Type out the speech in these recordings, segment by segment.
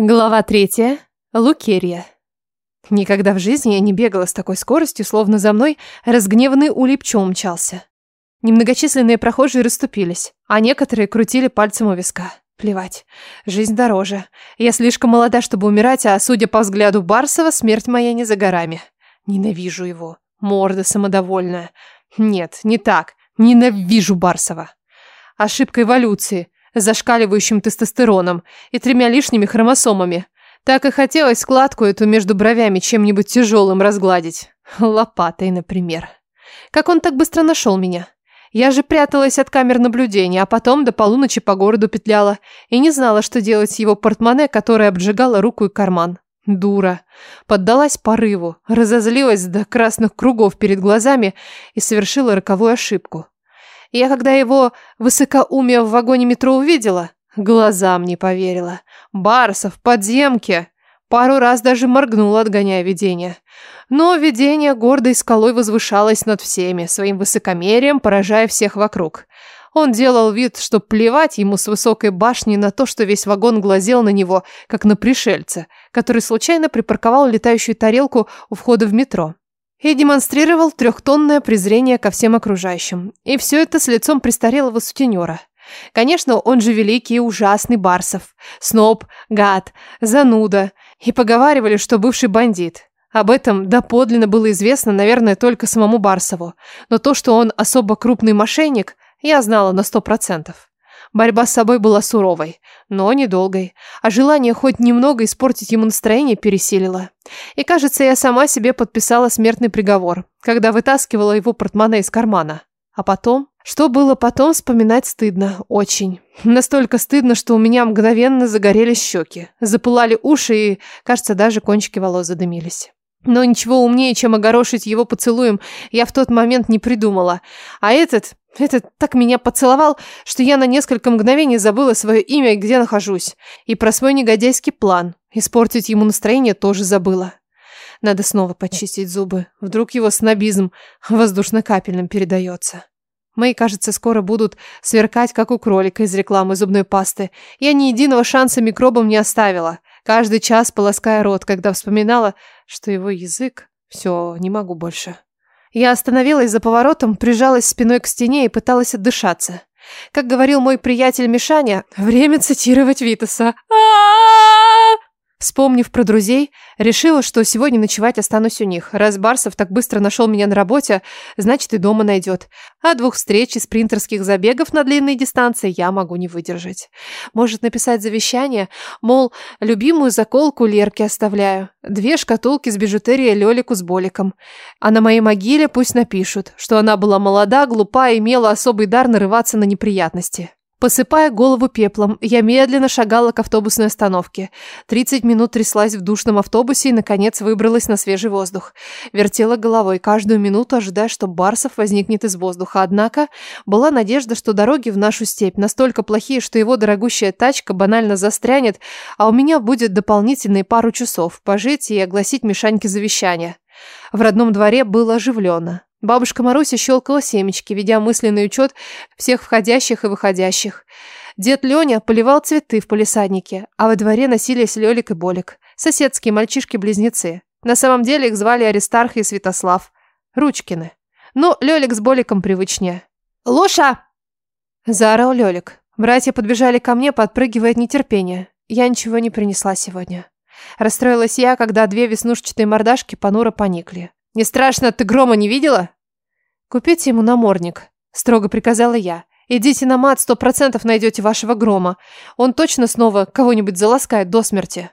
Глава третья. Лукерия. Никогда в жизни я не бегала с такой скоростью, словно за мной разгневанный улей пчел мчался. Немногочисленные прохожие расступились, а некоторые крутили пальцем у виска. Плевать. Жизнь дороже. Я слишком молода, чтобы умирать, а, судя по взгляду Барсова, смерть моя не за горами. Ненавижу его. Морда самодовольная. Нет, не так. Ненавижу Барсова. Ошибка эволюции – зашкаливающим тестостероном и тремя лишними хромосомами. Так и хотелось складку эту между бровями чем-нибудь тяжелым разгладить. Лопатой, например. Как он так быстро нашел меня? Я же пряталась от камер наблюдения, а потом до полуночи по городу петляла и не знала, что делать с его портмоне, которое обжигало руку и карман. Дура. Поддалась порыву, разозлилась до красных кругов перед глазами и совершила роковую ошибку. Я когда его высокоумие в вагоне метро увидела, глазам не поверила. Барсов в подземке. Пару раз даже моргнула, отгоняя видение. Но видение гордой скалой возвышалось над всеми, своим высокомерием поражая всех вокруг. Он делал вид, что плевать ему с высокой башни на то, что весь вагон глазел на него, как на пришельца, который случайно припарковал летающую тарелку у входа в метро и демонстрировал трехтонное презрение ко всем окружающим. И все это с лицом престарелого сутенера. Конечно, он же великий и ужасный Барсов. Сноб, гад, зануда. И поговаривали, что бывший бандит. Об этом доподлинно было известно, наверное, только самому Барсову. Но то, что он особо крупный мошенник, я знала на сто процентов. Борьба с собой была суровой, но недолгой, а желание хоть немного испортить ему настроение пересилило. И, кажется, я сама себе подписала смертный приговор, когда вытаскивала его портмоне из кармана. А потом? Что было потом, вспоминать стыдно. Очень. Настолько стыдно, что у меня мгновенно загорелись щеки, запылали уши и, кажется, даже кончики волос задымились. Но ничего умнее, чем огорошить его поцелуем, я в тот момент не придумала. А этот, этот так меня поцеловал, что я на несколько мгновений забыла свое имя и где нахожусь. И про свой негодяйский план. Испортить ему настроение тоже забыла. Надо снова почистить зубы. Вдруг его снобизм воздушно-капельным передается. Мои, кажется, скоро будут сверкать, как у кролика из рекламы зубной пасты. Я ни единого шанса микробам не оставила. Каждый час полоская рот, когда вспоминала, что его язык... Все, не могу больше. Я остановилась за поворотом, прижалась спиной к стене и пыталась отдышаться. Как говорил мой приятель Мишаня, время цитировать Витаса. А-а-а! Вспомнив про друзей, решила, что сегодня ночевать останусь у них. Раз Барсов так быстро нашел меня на работе, значит и дома найдет. А двух встреч и спринтерских забегов на длинные дистанции я могу не выдержать. Может написать завещание, мол, любимую заколку Лерке оставляю, две шкатулки с бижутерией Лёлику с Боликом. А на моей могиле пусть напишут, что она была молода, глупа и имела особый дар нарываться на неприятности. Посыпая голову пеплом, я медленно шагала к автобусной остановке. Тридцать минут тряслась в душном автобусе и, наконец, выбралась на свежий воздух. Вертела головой, каждую минуту ожидая, что Барсов возникнет из воздуха. Однако была надежда, что дороги в нашу степь настолько плохие, что его дорогущая тачка банально застрянет, а у меня будет дополнительные пару часов пожить и огласить Мишаньке завещание. В родном дворе было оживленно. Бабушка Маруся щелкала семечки, ведя мысленный учет всех входящих и выходящих. Дед Леня поливал цветы в полисаднике, а во дворе носились Лёлик и Болик, соседские мальчишки-близнецы. На самом деле их звали Аристарх и Святослав. Ручкины. Но Лёлик с Боликом привычнее. «Лоша!» Заорал Лёлик. Братья подбежали ко мне, подпрыгивая от нетерпения. Я ничего не принесла сегодня. Расстроилась я, когда две веснушчатые мордашки понуро поникли. «Не страшно, ты грома не видела?» «Купите ему намордник», – строго приказала я. «Идите на мат, сто процентов найдете вашего грома. Он точно снова кого-нибудь заласкает до смерти».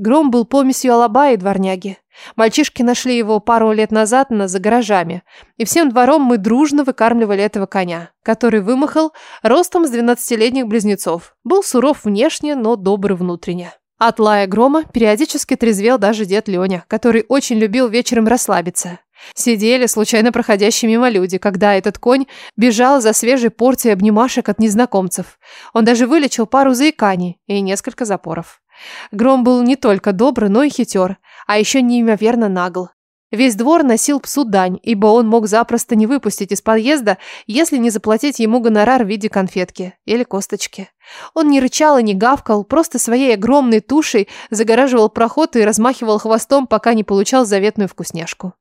Гром был помесью алаба и дворняги. Мальчишки нашли его пару лет назад на за гаражами. И всем двором мы дружно выкармливали этого коня, который вымахал ростом с двенадцатилетних близнецов. Был суров внешне, но добрый внутренне. От лая грома периодически трезвел даже дед Леня, который очень любил вечером расслабиться. Сидели случайно проходящие мимо люди, когда этот конь бежал за свежей порцией обнимашек от незнакомцев. Он даже вылечил пару заиканий и несколько запоров. Гром был не только добрый, но и хитер, а еще неимоверно нагл. Весь двор носил псу дань, ибо он мог запросто не выпустить из подъезда, если не заплатить ему гонорар в виде конфетки или косточки. Он не рычал и не гавкал, просто своей огромной тушей загораживал проход и размахивал хвостом, пока не получал заветную вкусняшку.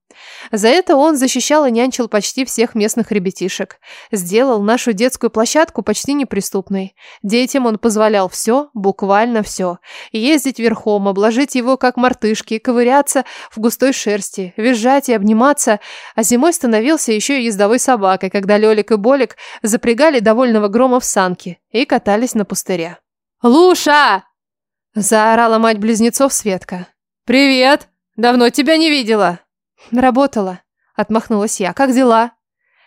За это он защищал и нянчил почти всех местных ребятишек. Сделал нашу детскую площадку почти неприступной. Детям он позволял все, буквально все. Ездить верхом, обложить его как мартышки, ковыряться в густой шерсти, визжать и обниматься. А зимой становился еще и ездовой собакой, когда Лёлик и Болик запрягали довольного грома в санки и катались на пустыре. «Луша!» – заорала мать близнецов Светка. «Привет! Давно тебя не видела!» «Работала», – отмахнулась я. «Как дела?»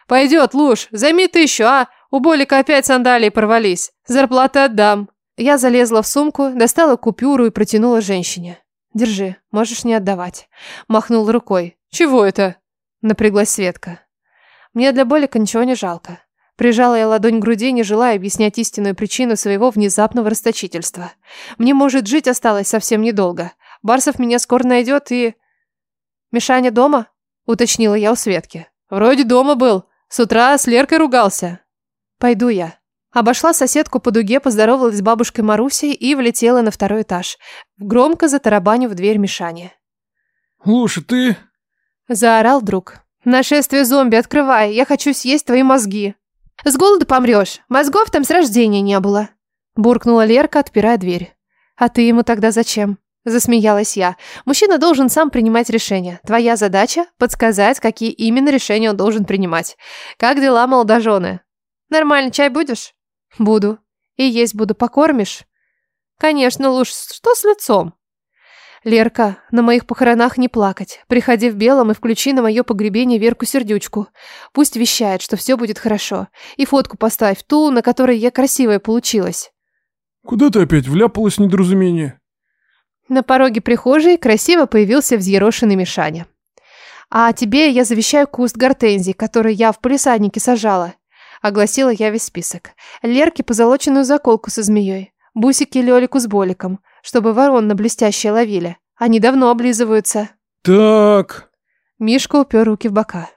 «Пойдет, Луш, займи ты еще, а? У Болика опять сандалии порвались. Зарплаты отдам». Я залезла в сумку, достала купюру и протянула женщине. «Держи, можешь не отдавать». Махнул рукой. «Чего это?» Напряглась Светка. «Мне для Болика ничего не жалко». Прижала я ладонь к груди, не желая объяснять истинную причину своего внезапного расточительства. Мне, может, жить осталось совсем недолго. Барсов меня скоро найдет и... «Мишаня дома?» – уточнила я у Светки. «Вроде дома был. С утра с Леркой ругался». «Пойду я». Обошла соседку по дуге, поздоровалась с бабушкой Марусей и влетела на второй этаж, громко затарабанив в дверь Мишани. «Луша, ты...» – заорал друг. «Нашествие зомби, открывай, я хочу съесть твои мозги». «С голоду помрешь, мозгов там с рождения не было», – буркнула Лерка, отпирая дверь. «А ты ему тогда зачем?» Засмеялась я. Мужчина должен сам принимать решения. Твоя задача – подсказать, какие именно решения он должен принимать. Как дела, молодожены? Нормально, чай будешь? Буду. И есть буду. Покормишь? Конечно, Луж, что с лицом? Лерка, на моих похоронах не плакать. Приходи в белом и включи на мое погребение Верку Сердючку. Пусть вещает, что все будет хорошо. И фотку поставь, ту, на которой я красивая получилась. Куда ты опять вляпалась недоразумение? На пороге прихожей красиво появился взъерошенный Мишаня. «А тебе я завещаю куст гортензий, который я в полисаднике сажала», — огласила я весь список. «Лерке позолоченную заколку со змеей, бусики Лёлику с Боликом, чтобы ворон на блестящее ловили. Они давно облизываются». «Так...» Мишка упер руки в бока.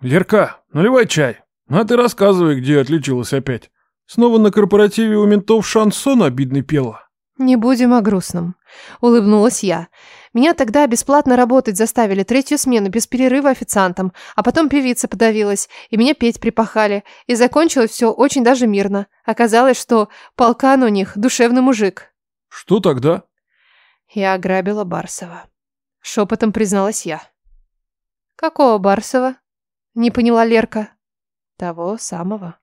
«Лерка, наливай чай. А ты рассказывай, где отличилась опять. Снова на корпоративе у ментов шансон обидный пела». «Не будем о грустном», — улыбнулась я. «Меня тогда бесплатно работать заставили третью смену без перерыва официантом, а потом певица подавилась, и меня петь припахали, и закончилось все очень даже мирно. Оказалось, что полкан у них душевный мужик». «Что тогда?» Я ограбила Барсова. Шепотом призналась я. «Какого Барсова?» — не поняла Лерка. «Того самого».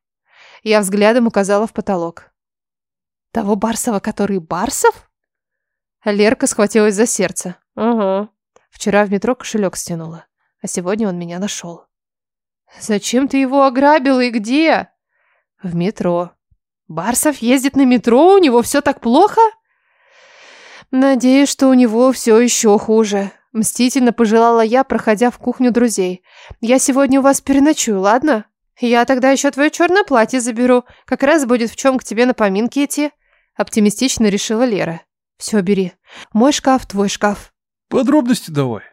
Я взглядом указала в потолок. Того Барсова, который Барсов? Лерка схватилась за сердце. Угу. Вчера в метро кошелек стянула, а сегодня он меня нашел. Зачем ты его ограбила и где? В метро. Барсов ездит на метро, у него все так плохо? Надеюсь, что у него все еще хуже. Мстительно пожелала я, проходя в кухню друзей. Я сегодня у вас переночую, ладно? Я тогда еще твое черное платье заберу. Как раз будет в чем к тебе на поминки идти. Оптимистично решила Лера. Все, бери. Мой шкаф, твой шкаф. Подробности давай.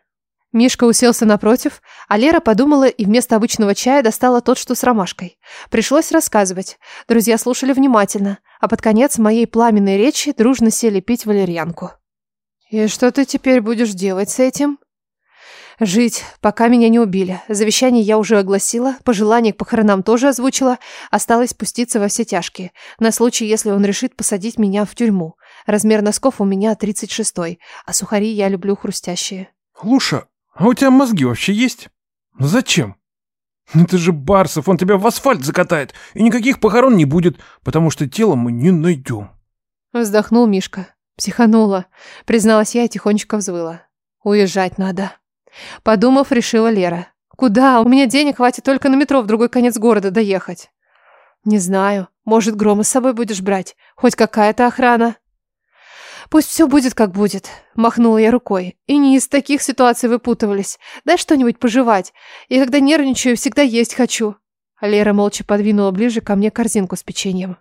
Мишка уселся напротив, а Лера подумала и вместо обычного чая достала тот, что с ромашкой. Пришлось рассказывать. Друзья слушали внимательно, а под конец моей пламенной речи дружно сели пить валерьянку. «И что ты теперь будешь делать с этим?» Жить, пока меня не убили. Завещание я уже огласила, пожелание к похоронам тоже озвучила. Осталось спуститься во все тяжкие. На случай, если он решит посадить меня в тюрьму. Размер носков у меня 36-й, а сухари я люблю хрустящие. Луша, а у тебя мозги вообще есть? Зачем? Это же Барсов, он тебя в асфальт закатает, и никаких похорон не будет, потому что тело мы не найдем. Вздохнул Мишка. Психанула. Призналась я и тихонечко взвыла. Уезжать надо. Подумав, решила Лера. Куда? У меня денег хватит только на метро в другой конец города доехать. Не знаю. Может, Грома с собой будешь брать? Хоть какая-то охрана? Пусть все будет, как будет. Махнула я рукой. И не из таких ситуаций выпутывались. Дай что-нибудь пожевать. И когда нервничаю, всегда есть хочу. Лера молча подвинула ближе ко мне корзинку с печеньем.